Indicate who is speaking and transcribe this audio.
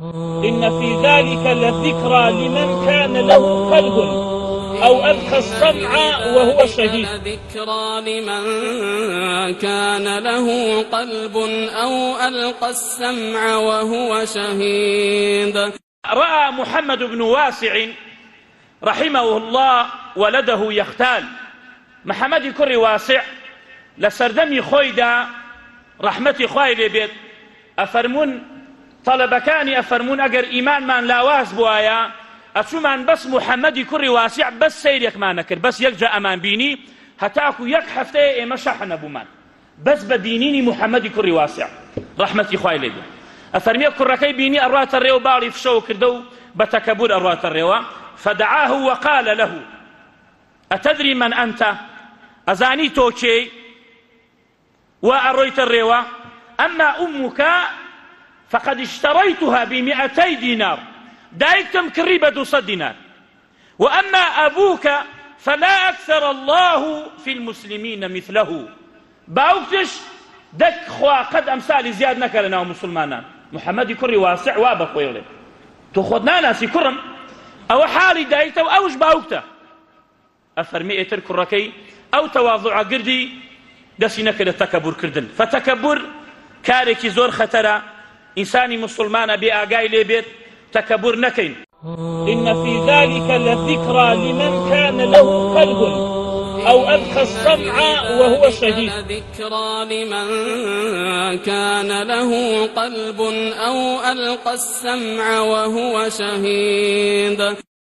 Speaker 1: إن في ذلك لذكرى لمن كان له قلب أو ألقى السمع وهو شهيد.
Speaker 2: ذكرى لمن كان له قلب أو ألقى السمع وهو شهيد.
Speaker 1: رأى محمد بن واسع رحمه الله ولده يختال. محمد كري واسع لسردمي خويدا رحمتي خويدا بيت أفرمون طلبەکانی ئەفەرمونون ئەگەر ئیمانمان لاواز بواە ئەچومان بەس محەممەدی کوڕی واسیع بەس سیرێکمانە کرد بەس یەکجا ئەمان بینی هەتاکو یەک هەفتەیە ئێمە شەح نەبوومان. بەس بە بینینی محەممەدی کوڕی واسیع. ڕحمەتی خوای لێ ئەفەرمیە کوڕەکەی بینی ئەڕاتە بيني باڵی الريو کردە و بە تەکەبور ئەڕاتە ڕێوە. فدعاه وقال له. أتدري من أنت؟ أزاني توكي. وأرويت الريوة. أما أمك فقد اشتريتها بمئتي دينار. دايكتم كريبة دوسة دينار. وأما أبوك فلا أكثر الله في المسلمين مثله. باوكتش دك خوا قد أمثال زياد نكرنا ومسلمانا محمد كري واسع وابا خويلي تو خودنا ناسي كرم. أو حالي دايته أوش باوكته أفرمي إتر كركي. أو تواضع قردي. دسي نكرة تكبر كردن. فتكبر كاركي زور خطرة. ئینسانی مسلمان بێ ئاگای لێ بێت تەکەبور
Speaker 3: إن في ذلك لذكرى لمن كان له قلب أو ألقى السمع وهو شهيد.
Speaker 2: ذكرى لمن كان له قلب أو ألقى السمع وهو شهيد.